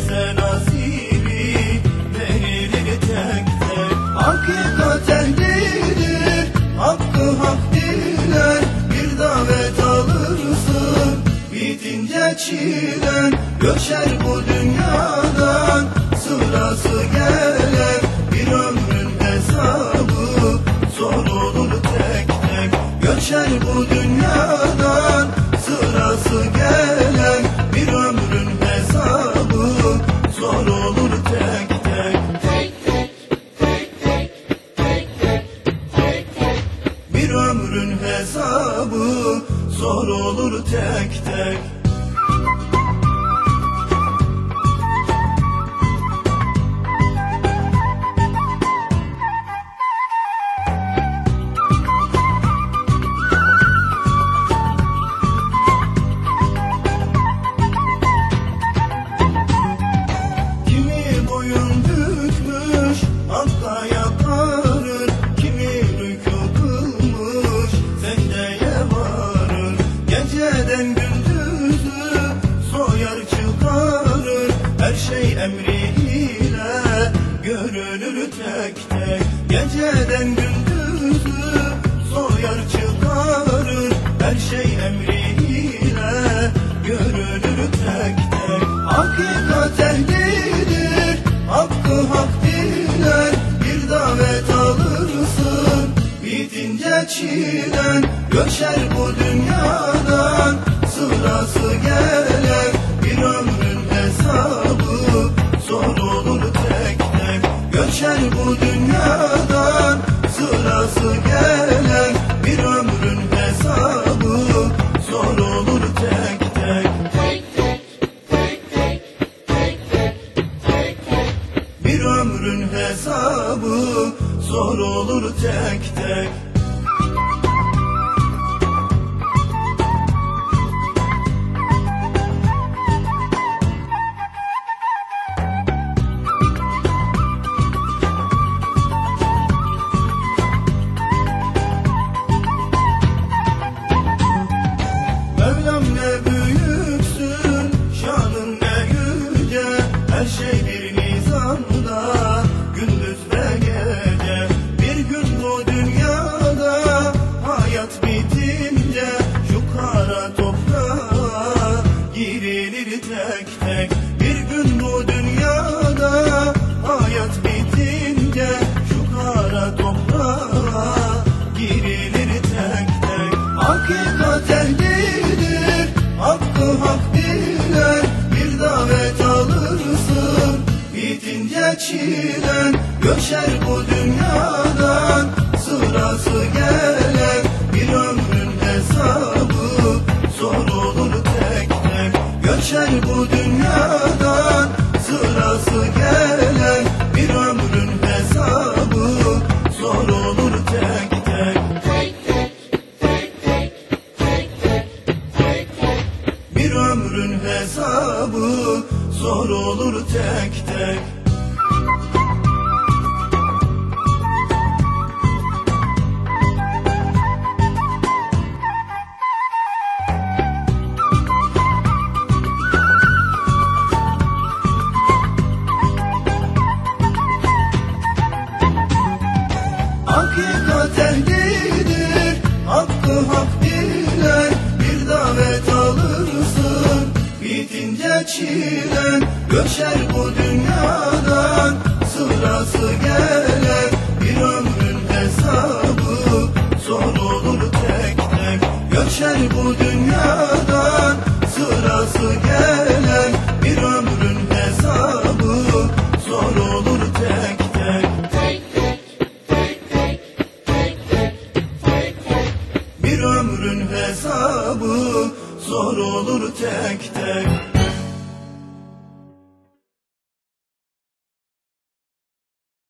herkese nasibi değilini tek tek. Hakikat ehlidir, hakkı hak diler. Bir davet alırsın, bitince çilen Göçer bu dünyadan, sırası gelir. Bir ömrün hesabı, zor olur tek tek. Göçer bu dünyadan, sırası gelir. Hesabı zor olur tek tek şey emriyle Görünür tek tek. Geceden gündüzü Soyar çıkarır. Her şey emriyle Görünür tek tek. Hakikat ehlidir Hakkı hak diler Bir davet alırsın Bitince çilen Göçer bu dünyadan Sırası gelen tek Göçer bu dünyadan. Sırası gelen Bir ömrün hesabı. Zor olur tek tek. Bir ömrün hesabı. Zor olur tek tek çilen Göçer bu dünyadan, sırası gelen Bir ömrün hesabı. Zor olur tek tek Göçer bu dünyadan, sırası gelen Bir ömrün hesabı. Zor olur tek tek. Bir ömrün hesabı. Zor olur tek tek Hakikat ehlidir, hakkı hak diler Bir davet alırsın, bitince çilen Göçer bu dünyadan, sırası gelen. Bir ömrün hesabı zor olur tek tek. Göçer bu dünyadan, sırası gelen Bir ömrün hesabı zor olur tek tek